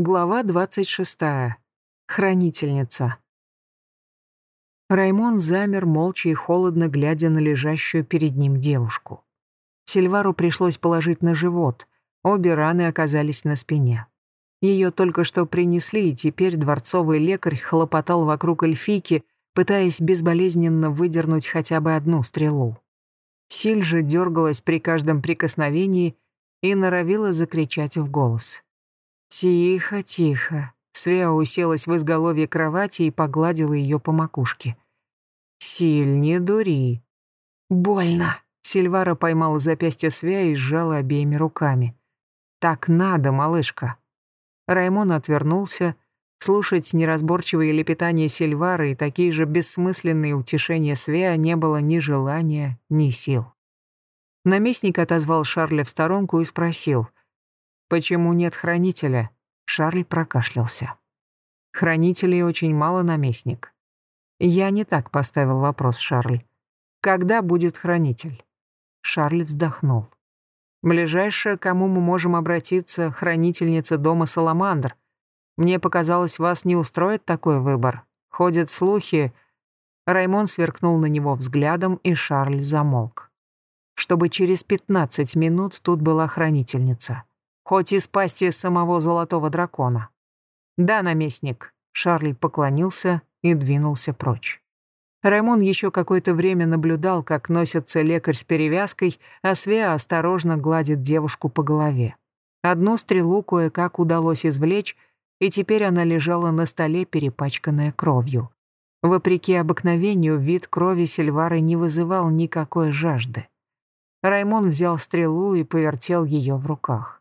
Глава 26. Хранительница. Раймон замер, молча и холодно глядя на лежащую перед ним девушку. Сильвару пришлось положить на живот, обе раны оказались на спине. Ее только что принесли, и теперь дворцовый лекарь хлопотал вокруг эльфийки, пытаясь безболезненно выдернуть хотя бы одну стрелу. Силь же дергалась при каждом прикосновении и норовила закричать в голос. «Тихо, тихо». Свеа уселась в изголовье кровати и погладила ее по макушке. «Силь, не дури». «Больно». Сильвара поймала запястье Свеа и сжала обеими руками. «Так надо, малышка». Раймон отвернулся. Слушать неразборчивые лепетания Сильвары и такие же бессмысленные утешения Свеа не было ни желания, ни сил. Наместник отозвал Шарля в сторонку и спросил — «Почему нет хранителя?» Шарль прокашлялся. «Хранителей очень мало, наместник». «Я не так поставил вопрос, Шарль. Когда будет хранитель?» Шарль вздохнул. «Ближайшая, к кому мы можем обратиться, хранительница дома Саламандр. Мне показалось, вас не устроит такой выбор. Ходят слухи...» Раймон сверкнул на него взглядом, и Шарль замолк. Чтобы через пятнадцать минут тут была хранительница хоть из пасти самого золотого дракона. «Да, наместник», — Шарль поклонился и двинулся прочь. Раймон еще какое-то время наблюдал, как носится лекарь с перевязкой, а Свеа осторожно гладит девушку по голове. Одну стрелу кое-как удалось извлечь, и теперь она лежала на столе, перепачканная кровью. Вопреки обыкновению, вид крови Сильвары не вызывал никакой жажды. Раймон взял стрелу и повертел ее в руках.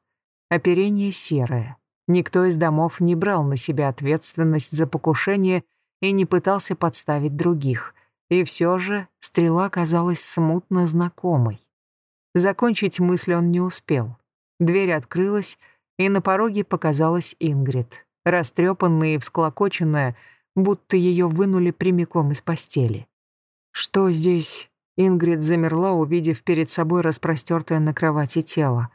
Оперение серое. Никто из домов не брал на себя ответственность за покушение и не пытался подставить других. И все же стрела казалась смутно знакомой. Закончить мысль он не успел. Дверь открылась, и на пороге показалась Ингрид, растрепанная и всклокоченная, будто ее вынули прямиком из постели. «Что здесь?» Ингрид замерла, увидев перед собой распростертое на кровати тело.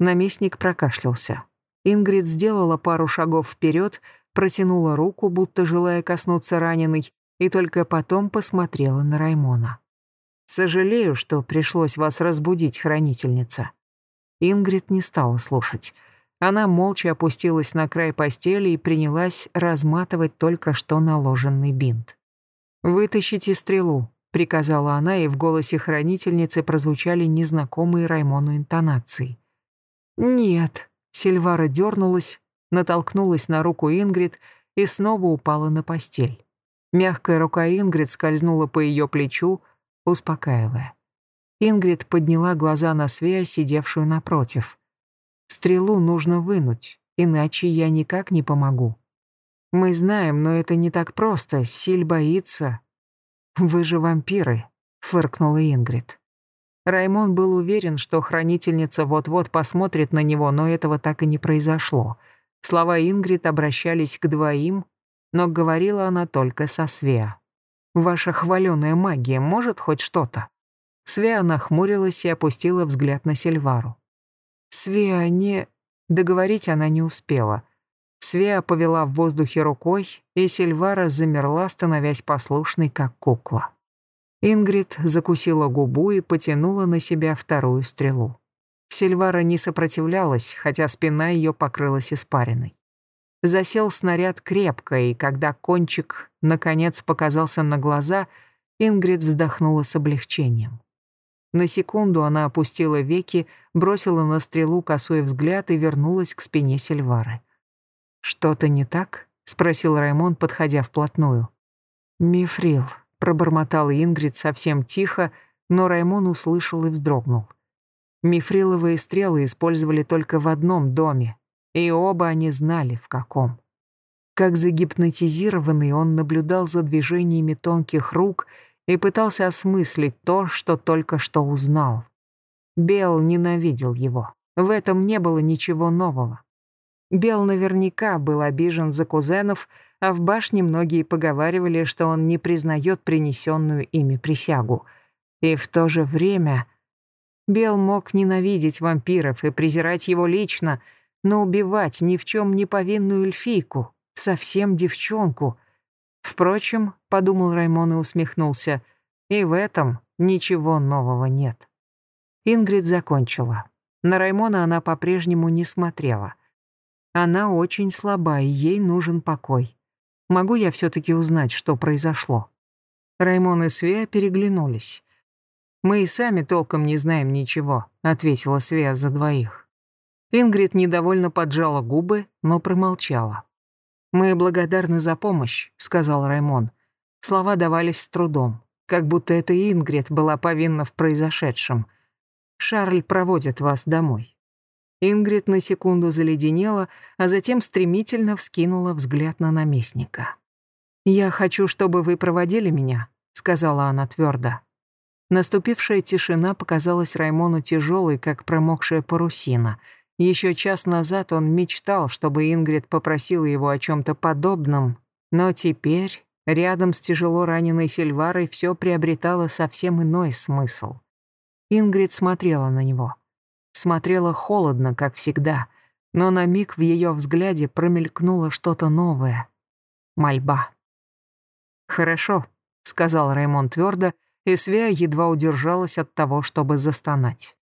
Наместник прокашлялся. Ингрид сделала пару шагов вперед, протянула руку, будто желая коснуться раненой, и только потом посмотрела на Раймона. «Сожалею, что пришлось вас разбудить, хранительница». Ингрид не стала слушать. Она молча опустилась на край постели и принялась разматывать только что наложенный бинт. «Вытащите стрелу», — приказала она, и в голосе хранительницы прозвучали незнакомые Раймону интонации. «Нет». Сильвара дернулась, натолкнулась на руку Ингрид и снова упала на постель. Мягкая рука Ингрид скользнула по ее плечу, успокаивая. Ингрид подняла глаза на Свея, сидевшую напротив. «Стрелу нужно вынуть, иначе я никак не помогу. Мы знаем, но это не так просто, Силь боится. Вы же вампиры», — фыркнула Ингрид. Раймон был уверен, что хранительница вот-вот посмотрит на него, но этого так и не произошло. Слова Ингрид обращались к двоим, но говорила она только со Свеа. «Ваша хваленая магия может хоть что-то?» Свеа нахмурилась и опустила взгляд на Сильвару. «Свеа не...» Договорить она не успела. Свеа повела в воздухе рукой, и Сильвара замерла, становясь послушной, как кукла. Ингрид закусила губу и потянула на себя вторую стрелу. Сильвара не сопротивлялась, хотя спина ее покрылась испариной. Засел снаряд крепко, и когда кончик, наконец, показался на глаза, Ингрид вздохнула с облегчением. На секунду она опустила веки, бросила на стрелу косой взгляд и вернулась к спине Сильвары. «Что-то не так?» — спросил Раймон, подходя вплотную. «Мифрил», пробормотала Ингрид совсем тихо, но Раймон услышал и вздрогнул. Мифриловые стрелы использовали только в одном доме, и оба они знали, в каком. Как загипнотизированный, он наблюдал за движениями тонких рук и пытался осмыслить то, что только что узнал. Бел ненавидел его. В этом не было ничего нового. Бел наверняка был обижен за кузенов, а в башне многие поговаривали, что он не признает принесенную ими присягу. И в то же время Бел мог ненавидеть вампиров и презирать его лично, Но убивать ни в чем не повинную эльфийку, совсем девчонку. Впрочем, подумал Раймон и усмехнулся, и в этом ничего нового нет. Ингрид закончила. На Раймона она по-прежнему не смотрела. Она очень слаба, и ей нужен покой. Могу я все-таки узнать, что произошло? Раймон и Свея переглянулись. «Мы и сами толком не знаем ничего», — ответила Свея за двоих. Ингрид недовольно поджала губы, но промолчала. «Мы благодарны за помощь», — сказал Раймон. Слова давались с трудом, как будто это Ингрид была повинна в произошедшем. «Шарль проводит вас домой». Ингрид на секунду заледенела, а затем стремительно вскинула взгляд на наместника. «Я хочу, чтобы вы проводили меня», — сказала она твердо. Наступившая тишина показалась Раймону тяжелой, как промокшая парусина. Еще час назад он мечтал, чтобы Ингрид попросила его о чем-то подобном, но теперь рядом с тяжело раненой Сильварой все приобретало совсем иной смысл. Ингрид смотрела на него. Смотрела холодно, как всегда, но на миг в ее взгляде промелькнуло что-то новое. Мольба. «Хорошо», — сказал Раймон твердо, и Свея едва удержалась от того, чтобы застонать.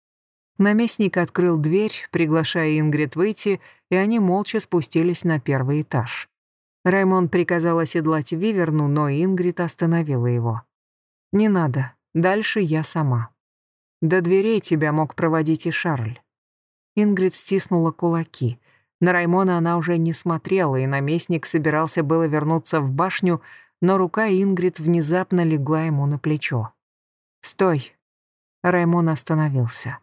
Наместник открыл дверь, приглашая Ингрид выйти, и они молча спустились на первый этаж. Раймон приказал оседлать Виверну, но Ингрид остановила его. «Не надо, дальше я сама». До дверей тебя мог проводить и Шарль. Ингрид стиснула кулаки. На Раймона она уже не смотрела, и наместник собирался было вернуться в башню, но рука Ингрид внезапно легла ему на плечо. «Стой!» Раймон остановился.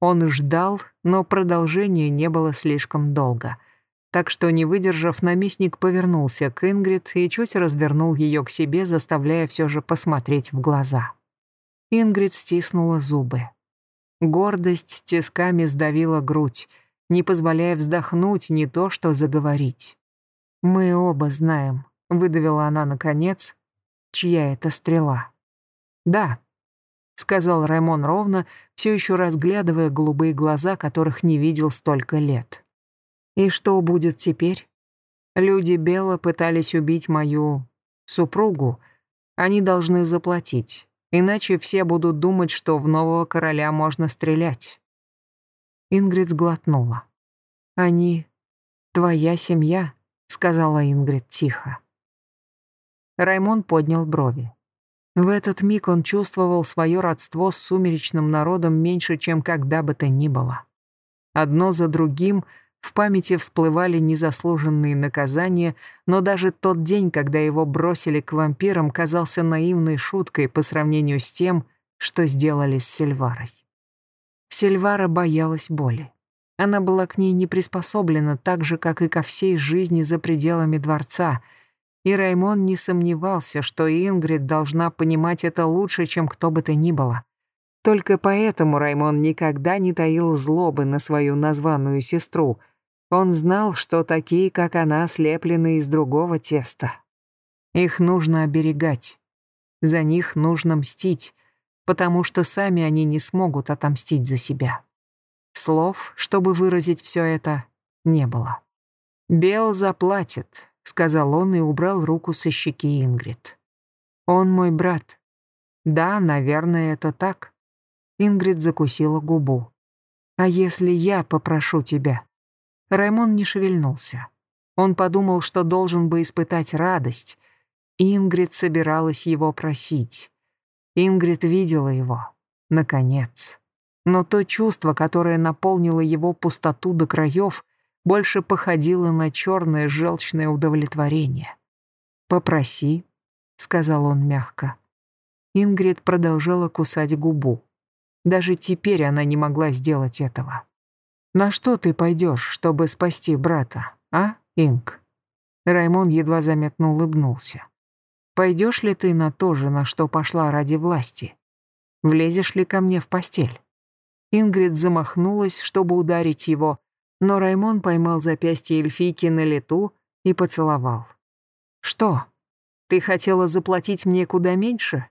Он ждал, но продолжения не было слишком долго. Так что, не выдержав, наместник повернулся к Ингрид и чуть развернул ее к себе, заставляя все же посмотреть в глаза. Ингрид стиснула зубы. Гордость тисками сдавила грудь, не позволяя вздохнуть не то что заговорить. «Мы оба знаем», — выдавила она наконец, чья это стрела. «Да», — сказал Раймон ровно, все еще разглядывая голубые глаза, которых не видел столько лет. «И что будет теперь? Люди Бела пытались убить мою супругу. Они должны заплатить. Иначе все будут думать, что в нового короля можно стрелять. Ингрид сглотнула. «Они... твоя семья», — сказала Ингрид тихо. Раймон поднял брови. В этот миг он чувствовал свое родство с сумеречным народом меньше, чем когда бы то ни было. Одно за другим — в памяти всплывали незаслуженные наказания, но даже тот день, когда его бросили к вампирам, казался наивной шуткой по сравнению с тем, что сделали с Сильварой. Сильвара боялась боли. Она была к ней не приспособлена так же, как и ко всей жизни за пределами дворца, и Раймон не сомневался, что Ингрид должна понимать это лучше, чем кто бы то ни было. Только поэтому Раймон никогда не таил злобы на свою названную сестру — он знал, что такие, как она, слеплены из другого теста. Их нужно оберегать. За них нужно мстить, потому что сами они не смогут отомстить за себя. Слов, чтобы выразить все это, не было. «Бел заплатит», — сказал он и убрал руку со щеки Ингрид. «Он мой брат». «Да, наверное, это так». Ингрид закусила губу. «А если я попрошу тебя?» Раймон не шевельнулся. Он подумал, что должен бы испытать радость. Ингрид собиралась его просить. Ингрид видела его. Наконец. Но то чувство, которое наполнило его пустоту до краев, больше походило на черное желчное удовлетворение. «Попроси», — сказал он мягко. Ингрид продолжала кусать губу. Даже теперь она не могла сделать этого. На что ты пойдешь, чтобы спасти брата, а, Инг? Раймон едва заметно улыбнулся. Пойдешь ли ты на то же, на что пошла ради власти? Влезешь ли ко мне в постель? Ингрид замахнулась, чтобы ударить его, но Раймон поймал запястье эльфийки на лету и поцеловал. «Что? Ты хотела заплатить мне куда меньше?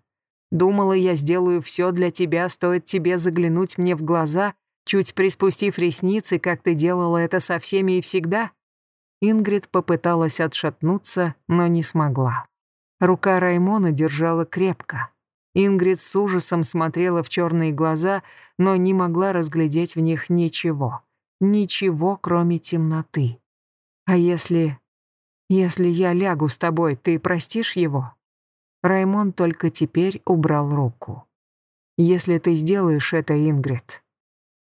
Думала, я сделаю все для тебя, стоит тебе заглянуть мне в глаза Чуть приспустив ресницы, как ты делала это со всеми и всегда?» Ингрид попыталась отшатнуться, но не смогла. Рука Раймона держала крепко. Ингрид с ужасом смотрела в черные глаза, но не могла разглядеть в них ничего. Ничего, кроме темноты. «А если... если я лягу с тобой, ты простишь его?» Раймон только теперь убрал руку. «Если ты сделаешь это, Ингрид,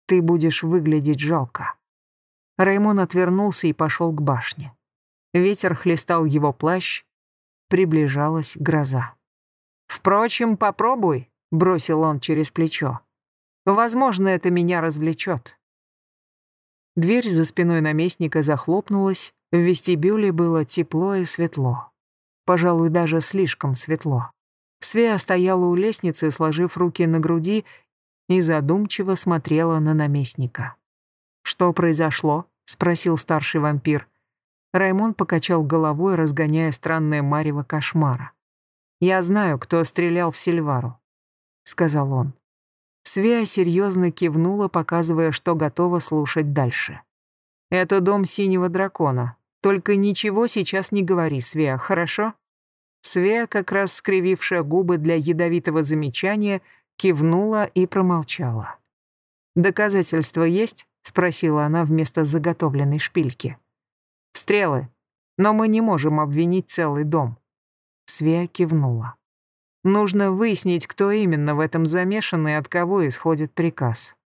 ты будешь выглядеть жалко». Раймон отвернулся и пошел к башне. Ветер хлестал его плащ, приближалась гроза. «Впрочем, попробуй», — бросил он через плечо. «Возможно, это меня развлечет». Дверь за спиной наместника захлопнулась, в вестибюле было тепло и светло. Пожалуй, даже слишком светло. Свея стояла у лестницы, сложив руки на груди, и задумчиво смотрела на наместника. «Что произошло?» — спросил старший вампир. Раймон покачал головой, разгоняя странное марево кошмара. «Я знаю, кто стрелял в Сильвару», — сказал он. Свея серьезно кивнула, показывая, что готова слушать дальше. «Это дом синего дракона. Только ничего сейчас не говори, Свея, хорошо?» Свея, как раз скривившая губы для ядовитого замечания, кивнула и промолчала. «Доказательства есть?» — спросила она вместо заготовленной шпильки. «Стрелы. Но мы не можем обвинить целый дом». Свея кивнула. Нужно выяснить, кто именно в этом замешан и от кого исходит приказ.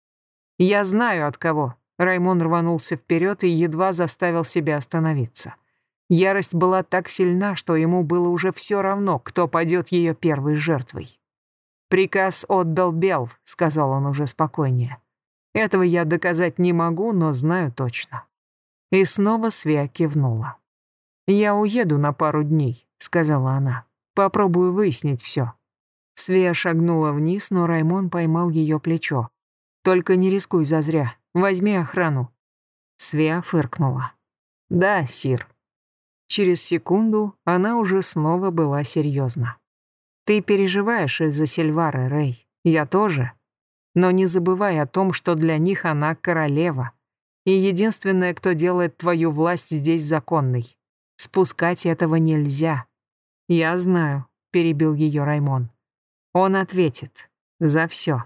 «Я знаю, от кого». Раймон рванулся вперед и едва заставил себя остановиться. Ярость была так сильна, что ему было уже все равно, кто падет ее первой жертвой. «Приказ отдал Бел», — сказал он уже спокойнее. «Этого я доказать не могу, но знаю точно». И снова Свя кивнула. «Я уеду на пару дней», — сказала она. Попробую выяснить все. Свея шагнула вниз, но Раймон поймал ее плечо. «Только не рискуй зазря. Возьми охрану». Свея фыркнула. «Да, Сир». Через секунду она уже снова была серьезна. «Ты переживаешь из-за Сильвары, Рэй. Я тоже. Но не забывай о том, что для них она королева. И единственная, кто делает твою власть здесь законной. Спускать этого нельзя. «Я знаю», — перебил ее Раймон. «Он ответит. За все».